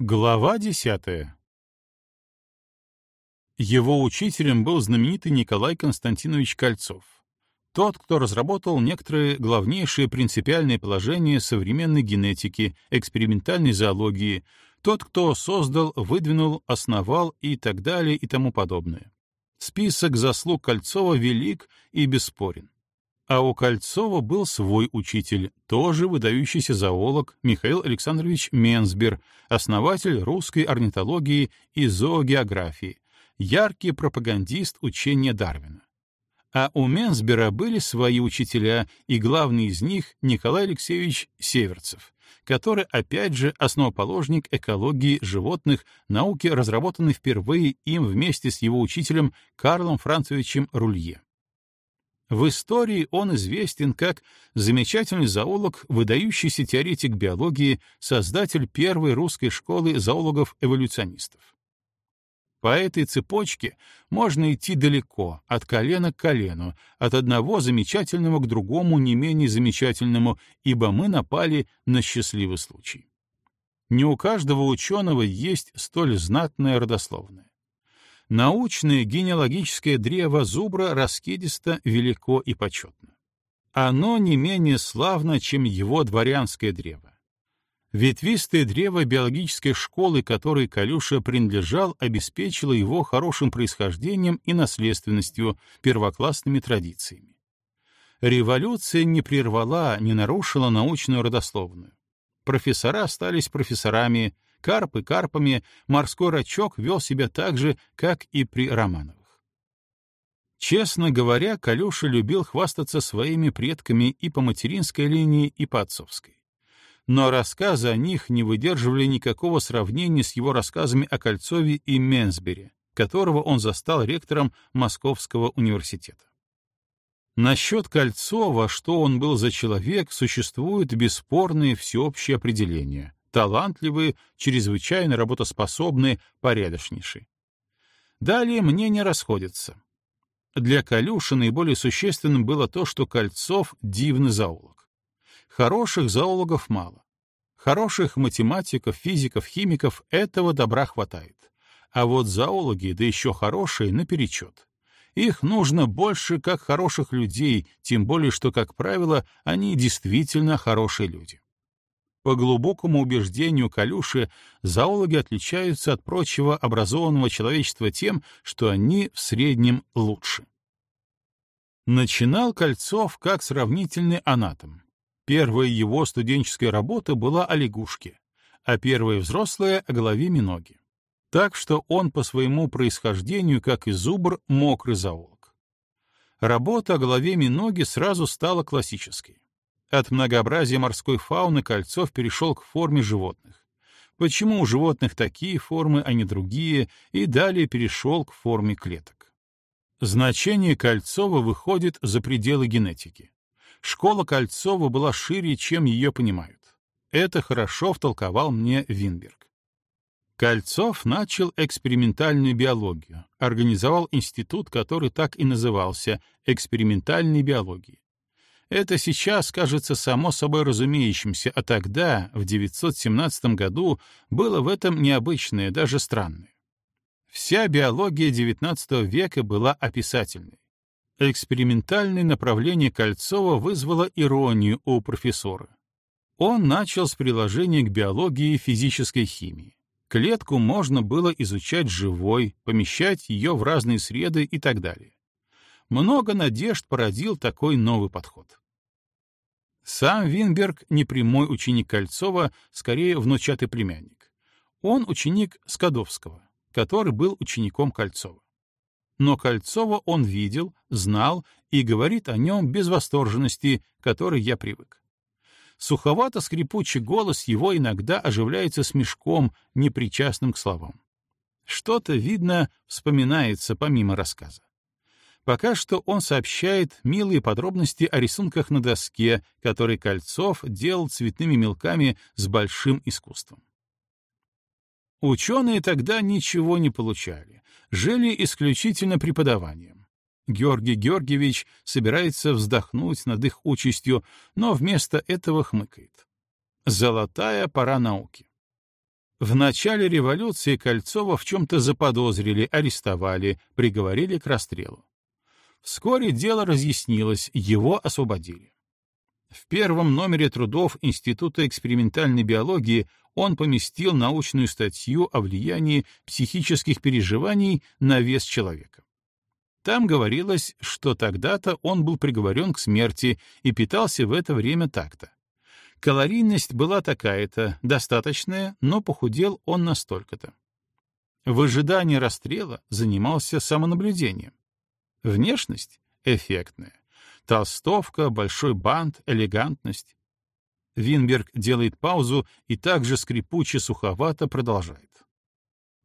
Глава десятая Его учителем был знаменитый Николай Константинович Кольцов. Тот, кто разработал некоторые главнейшие принципиальные положения современной генетики, экспериментальной зоологии, тот, кто создал, выдвинул, основал и так далее и тому подобное. Список заслуг Кольцова велик и бесспорен. А у Кольцова был свой учитель, тоже выдающийся зоолог Михаил Александрович Менсбер, основатель русской орнитологии и зоогеографии, яркий пропагандист учения Дарвина. А у Менсбера были свои учителя, и главный из них — Николай Алексеевич Северцев, который, опять же, основоположник экологии животных, науки, разработанной впервые им вместе с его учителем Карлом Францевичем Рулье. В истории он известен как замечательный зоолог, выдающийся теоретик биологии, создатель первой русской школы зоологов-эволюционистов. По этой цепочке можно идти далеко, от колена к колену, от одного замечательного к другому не менее замечательному, ибо мы напали на счастливый случай. Не у каждого ученого есть столь знатное родословное. Научное генеалогическое древо зубра раскидисто, велико и почетно. Оно не менее славно, чем его дворянское древо. Ветвистое древо биологической школы, которой Калюша принадлежал, обеспечило его хорошим происхождением и наследственностью, первоклассными традициями. Революция не прервала, не нарушила научную родословную. Профессора остались профессорами, карпы карпами, морской рачок вел себя так же, как и при Романовых. Честно говоря, Калюша любил хвастаться своими предками и по материнской линии, и по отцовской. Но рассказы о них не выдерживали никакого сравнения с его рассказами о Кольцове и Менсбере, которого он застал ректором Московского университета. Насчет Кольцова, что он был за человек, существует бесспорное всеобщее определение талантливый, чрезвычайно работоспособный, порядочнейший. Далее мнения расходятся. Для Калюши наиболее существенным было то, что Кольцов — дивный зоолог. Хороших зоологов мало. Хороших математиков, физиков, химиков — этого добра хватает. А вот зоологи, да еще хорошие, наперечет. Их нужно больше как хороших людей, тем более что, как правило, они действительно хорошие люди. По глубокому убеждению Калюши, зоологи отличаются от прочего образованного человечества тем, что они в среднем лучше. Начинал Кольцов как сравнительный анатом. Первая его студенческая работа была о лягушке, а первая взрослая — о голове миноги. Так что он по своему происхождению, как и зубр, мокрый зоолог. Работа о голове миноги сразу стала классической. От многообразия морской фауны Кольцов перешел к форме животных. Почему у животных такие формы, а не другие, и далее перешел к форме клеток. Значение Кольцова выходит за пределы генетики. Школа Кольцова была шире, чем ее понимают. Это хорошо втолковал мне Винберг. Кольцов начал экспериментальную биологию, организовал институт, который так и назывался «экспериментальной биологии». Это сейчас кажется само собой разумеющимся, а тогда, в 917 году, было в этом необычное, даже странное. Вся биология XIX века была описательной. Экспериментальное направление Кольцова вызвало иронию у профессора. Он начал с приложения к биологии физической химии. Клетку можно было изучать живой, помещать ее в разные среды и так далее много надежд породил такой новый подход. Сам Винберг — не прямой ученик Кольцова, скорее внучатый племянник. Он ученик Скадовского, который был учеником Кольцова. Но Кольцова он видел, знал и говорит о нем без восторженности, которой я привык. Суховато-скрипучий голос его иногда оживляется смешком, непричастным к словам. Что-то, видно, вспоминается помимо рассказа. Пока что он сообщает милые подробности о рисунках на доске, которые Кольцов делал цветными мелками с большим искусством. Ученые тогда ничего не получали, жили исключительно преподаванием. Георгий Георгиевич собирается вздохнуть над их участью, но вместо этого хмыкает. Золотая пора науки. В начале революции Кольцова в чем-то заподозрили, арестовали, приговорили к расстрелу. Вскоре дело разъяснилось, его освободили. В первом номере трудов Института экспериментальной биологии он поместил научную статью о влиянии психических переживаний на вес человека. Там говорилось, что тогда-то он был приговорен к смерти и питался в это время так-то. Калорийность была такая-то, достаточная, но похудел он настолько-то. В ожидании расстрела занимался самонаблюдением. Внешность — эффектная. Толстовка, большой бант, элегантность. Винберг делает паузу и также скрипуче суховато продолжает.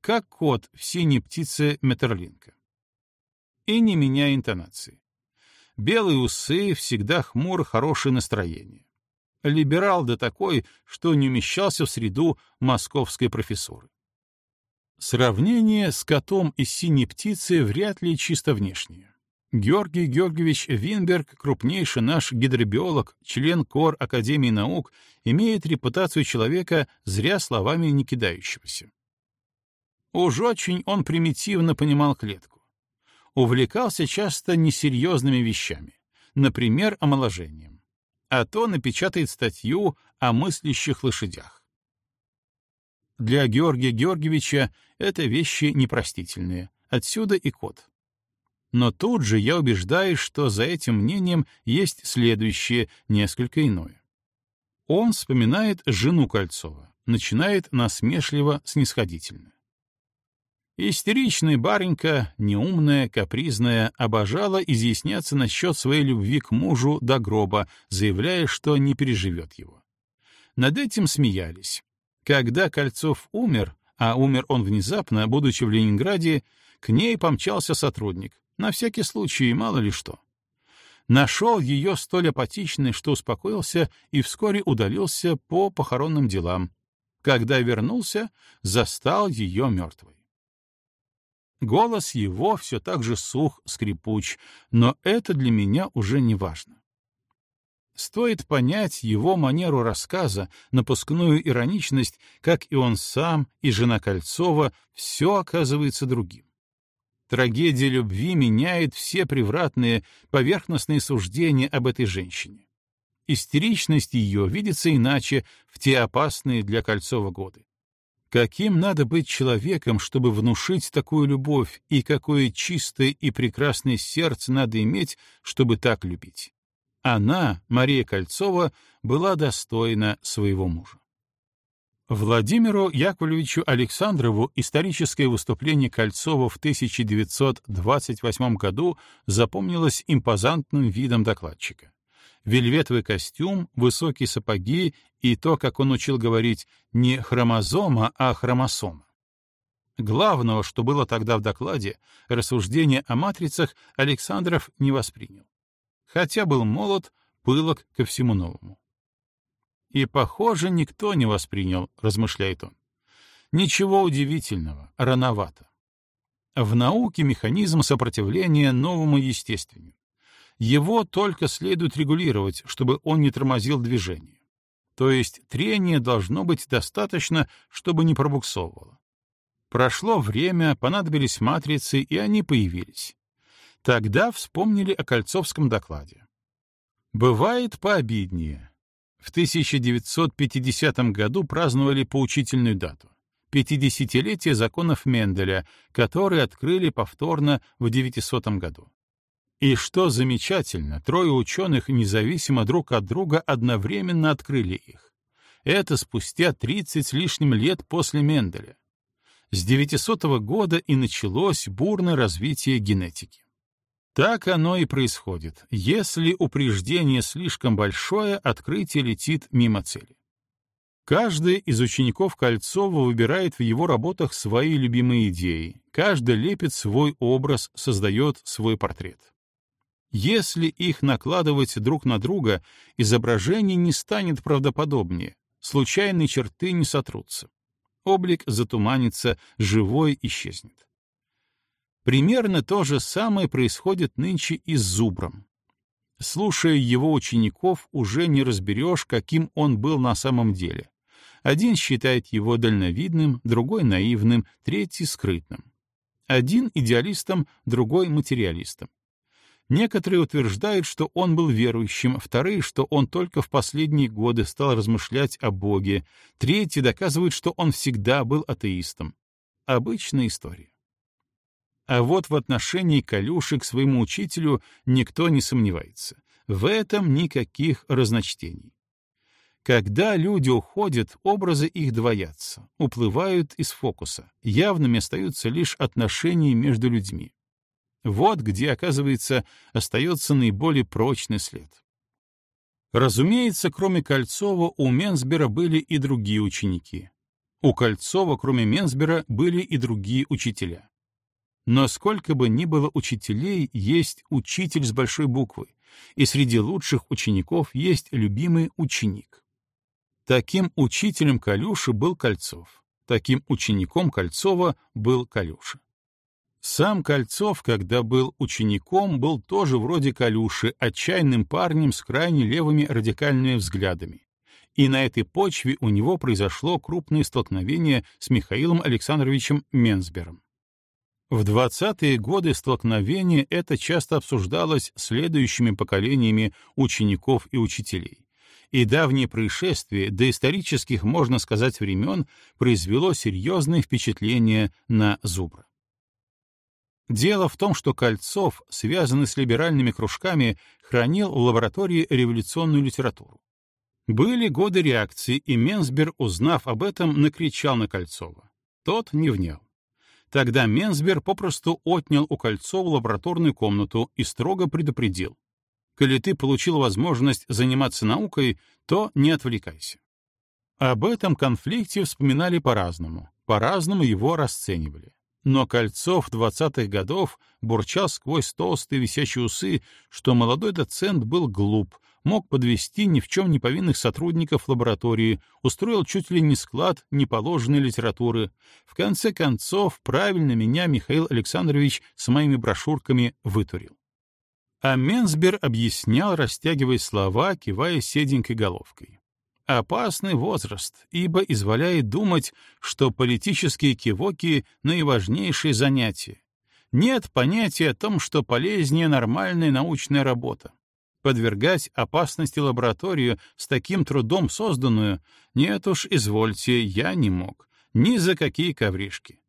Как кот в синей птице Метерлинка. И не меняя интонации. Белые усы, всегда хмур, хорошее настроение. Либерал да такой, что не умещался в среду московской профессуры. Сравнение с котом из синей птицы вряд ли чисто внешнее. Георгий Георгиевич Винберг, крупнейший наш гидробиолог, член КОР Академии наук, имеет репутацию человека, зря словами не кидающегося. Уж очень он примитивно понимал клетку. Увлекался часто несерьезными вещами, например, омоложением. А то напечатает статью о мыслящих лошадях. Для Георгия Георгиевича это вещи непростительные, отсюда и код. Но тут же я убеждаюсь, что за этим мнением есть следующее, несколько иное. Он вспоминает жену Кольцова, начинает насмешливо, снисходительно. Истеричная барынька, неумная, капризная, обожала изъясняться насчет своей любви к мужу до гроба, заявляя, что не переживет его. Над этим смеялись. Когда Кольцов умер, а умер он внезапно, будучи в Ленинграде, к ней помчался сотрудник. На всякий случай, мало ли что. Нашел ее столь апатичной, что успокоился и вскоре удалился по похоронным делам. Когда вернулся, застал ее мертвой. Голос его все так же сух, скрипуч, но это для меня уже не важно. Стоит понять его манеру рассказа, напускную ироничность, как и он сам, и жена Кольцова, все оказывается другим. Трагедия любви меняет все превратные, поверхностные суждения об этой женщине. Истеричность ее видится иначе в те опасные для Кольцова годы. Каким надо быть человеком, чтобы внушить такую любовь, и какое чистое и прекрасное сердце надо иметь, чтобы так любить? Она, Мария Кольцова, была достойна своего мужа. Владимиру Яковлевичу Александрову историческое выступление Кольцова в 1928 году запомнилось импозантным видом докладчика. Вельветовый костюм, высокие сапоги и то, как он учил говорить, не хромозома, а хромосома. Главного, что было тогда в докладе, рассуждение о матрицах Александров не воспринял. Хотя был молод, пылок ко всему новому. И, похоже, никто не воспринял, размышляет он. Ничего удивительного, рановато. В науке механизм сопротивления новому естественнее. Его только следует регулировать, чтобы он не тормозил движение. То есть трения должно быть достаточно, чтобы не пробуксовывало. Прошло время, понадобились матрицы, и они появились. Тогда вспомнили о Кольцовском докладе. Бывает пообиднее. В 1950 году праздновали поучительную дату — 50-летие законов Менделя, которые открыли повторно в 900 году. И что замечательно, трое ученых независимо друг от друга одновременно открыли их. Это спустя 30 с лишним лет после Менделя. С 900 года и началось бурное развитие генетики. Так оно и происходит. Если упреждение слишком большое, открытие летит мимо цели. Каждый из учеников Кольцова выбирает в его работах свои любимые идеи, каждый лепит свой образ, создает свой портрет. Если их накладывать друг на друга, изображение не станет правдоподобнее, случайные черты не сотрутся. Облик затуманится, живой исчезнет. Примерно то же самое происходит нынче и с Зубром. Слушая его учеников, уже не разберешь, каким он был на самом деле. Один считает его дальновидным, другой — наивным, третий — скрытным. Один — идеалистом, другой — материалистом. Некоторые утверждают, что он был верующим, вторые, что он только в последние годы стал размышлять о Боге, третьи доказывают, что он всегда был атеистом. Обычная история. А вот в отношении Калюши к своему учителю никто не сомневается. В этом никаких разночтений. Когда люди уходят, образы их двоятся, уплывают из фокуса. Явными остаются лишь отношения между людьми. Вот где, оказывается, остается наиболее прочный след. Разумеется, кроме Кольцова, у Менсбера были и другие ученики. У Кольцова, кроме Менсбера, были и другие учителя. Но сколько бы ни было учителей, есть учитель с большой буквы, и среди лучших учеников есть любимый ученик. Таким учителем Калюши был Кольцов, таким учеником Кольцова был Калюша. Сам Кольцов, когда был учеником, был тоже вроде Калюши, отчаянным парнем с крайне левыми радикальными взглядами. И на этой почве у него произошло крупное столкновение с Михаилом Александровичем Менсбером. В 20-е годы столкновение это часто обсуждалось следующими поколениями учеников и учителей и давнее происшествие до исторических, можно сказать, времен произвело серьезное впечатление на Зубра. Дело в том, что Кольцов, связанный с либеральными кружками, хранил в лаборатории революционную литературу. Были годы реакции, и Менсбер, узнав об этом, накричал на Кольцова. Тот не внял. Тогда Менсбер попросту отнял у Кольцова лабораторную комнату и строго предупредил. Коли ты получил возможность заниматься наукой, то не отвлекайся. Об этом конфликте вспоминали по-разному, по-разному его расценивали. Но Кольцов двадцатых годов бурчал сквозь толстые висячие усы, что молодой доцент был глуп, мог подвести ни в чем не повинных сотрудников лаборатории, устроил чуть ли не склад неположенной литературы. В конце концов, правильно меня Михаил Александрович с моими брошюрками вытурил. А Менсбер объяснял, растягивая слова, кивая седенькой головкой. Опасный возраст, ибо изволяет думать, что политические кивоки — наиважнейшее занятие. Нет понятия о том, что полезнее нормальная научная работа. Подвергать опасности лабораторию с таким трудом созданную, нет уж, извольте, я не мог. Ни за какие ковришки.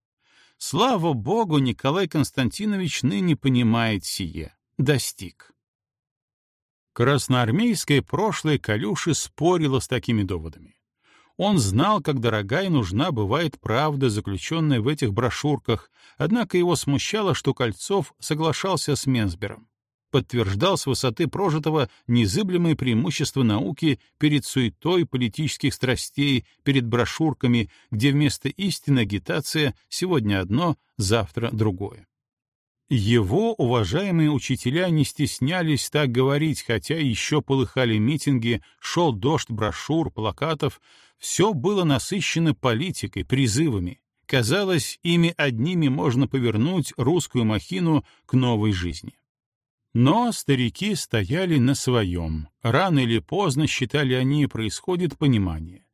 Слава богу, Николай Константинович ныне понимает сие достиг. Красноармейское прошлое Калюши спорило с такими доводами. Он знал, как дорогая и нужна бывает правда, заключенная в этих брошюрках, однако его смущало, что Кольцов соглашался с Менсбером, подтверждал с высоты прожитого незыблемые преимущества науки перед суетой политических страстей, перед брошюрками, где вместо истины агитация сегодня одно, завтра другое. Его уважаемые учителя не стеснялись так говорить, хотя еще полыхали митинги, шел дождь брошюр, плакатов. Все было насыщено политикой, призывами. Казалось, ими одними можно повернуть русскую махину к новой жизни. Но старики стояли на своем. Рано или поздно, считали они, происходит понимание.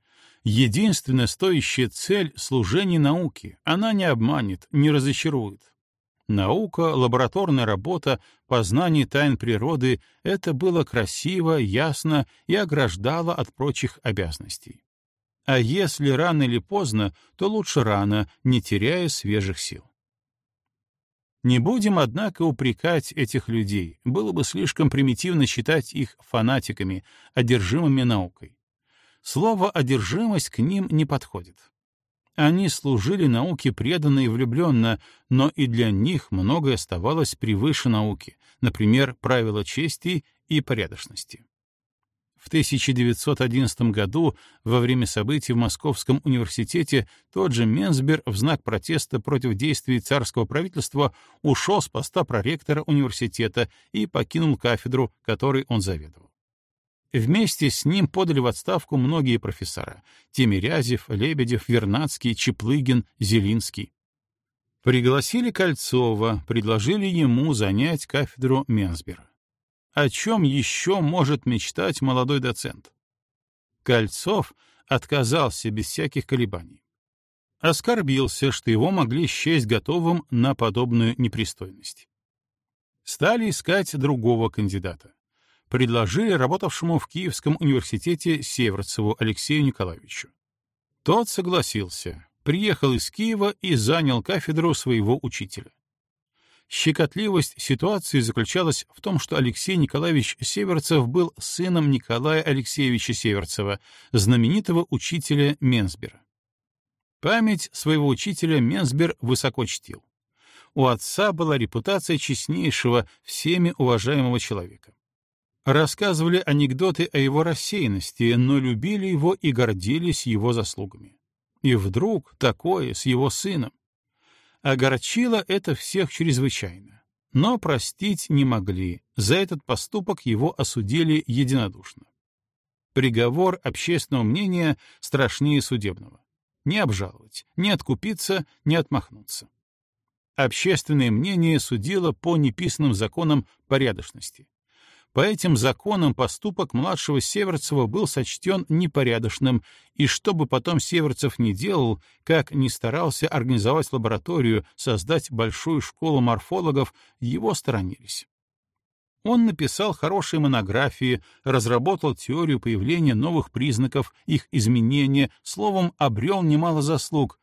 Единственная стоящая цель — служение науке. Она не обманет, не разочарует. Наука, лабораторная работа, познание тайн природы — это было красиво, ясно и ограждало от прочих обязанностей. А если рано или поздно, то лучше рано, не теряя свежих сил. Не будем, однако, упрекать этих людей, было бы слишком примитивно считать их фанатиками, одержимыми наукой. Слово «одержимость» к ним не подходит. Они служили науке преданно и влюбленно, но и для них многое оставалось превыше науки, например, правила чести и порядочности. В 1911 году, во время событий в Московском университете, тот же Менсбер в знак протеста против действий царского правительства ушел с поста проректора университета и покинул кафедру, которой он заведовал. Вместе с ним подали в отставку многие профессора — Тимирязев, Лебедев, Вернадский, Чеплыгин, Зелинский. Пригласили Кольцова, предложили ему занять кафедру Менсбера. О чем еще может мечтать молодой доцент? Кольцов, отказался без всяких колебаний. Оскорбился, что его могли счесть готовым на подобную непристойность. Стали искать другого кандидата. Предложили работавшему в Киевском университете Северцеву Алексею Николаевичу. Тот согласился, приехал из Киева и занял кафедру своего учителя. Щекотливость ситуации заключалась в том, что Алексей Николаевич Северцев был сыном Николая Алексеевича Северцева, знаменитого учителя Менсбера. Память своего учителя Менсбер высоко чтил. У отца была репутация честнейшего, всеми уважаемого человека. Рассказывали анекдоты о его рассеянности, но любили его и гордились его заслугами. И вдруг такое с его сыном. Огорчило это всех чрезвычайно. Но простить не могли, за этот поступок его осудили единодушно. Приговор общественного мнения страшнее судебного. Не обжаловать, не откупиться, не отмахнуться. Общественное мнение судило по неписанным законам порядочности. По этим законам поступок младшего Северцева был сочтен непорядочным, и что бы потом Северцев не делал, как ни старался организовать лабораторию, создать большую школу морфологов, его сторонились. Он написал хорошие монографии, разработал теорию появления новых признаков, их изменения, словом, обрел немало заслуг.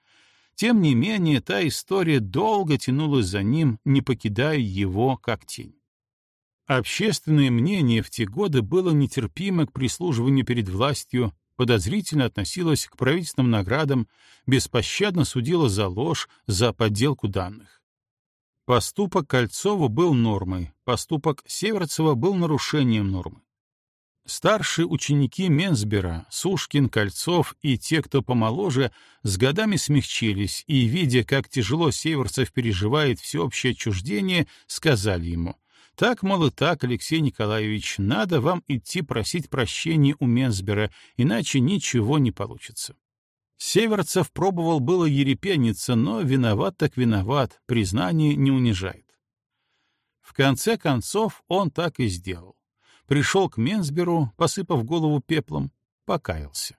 Тем не менее, та история долго тянулась за ним, не покидая его как тень. Общественное мнение в те годы было нетерпимо к прислуживанию перед властью, подозрительно относилось к правительственным наградам, беспощадно судило за ложь, за подделку данных. Поступок Кольцова был нормой, поступок Северцева был нарушением нормы. Старшие ученики Менсбера, Сушкин, Кольцов и те, кто помоложе, с годами смягчились и, видя, как тяжело Северцев переживает всеобщее отчуждение, сказали ему, так, мол, и так, Алексей Николаевич, надо вам идти просить прощения у Менсбера, иначе ничего не получится. Северцев пробовал было ерепениться, но виноват так виноват, признание не унижает. В конце концов он так и сделал. Пришел к Менсберу, посыпав голову пеплом, покаялся.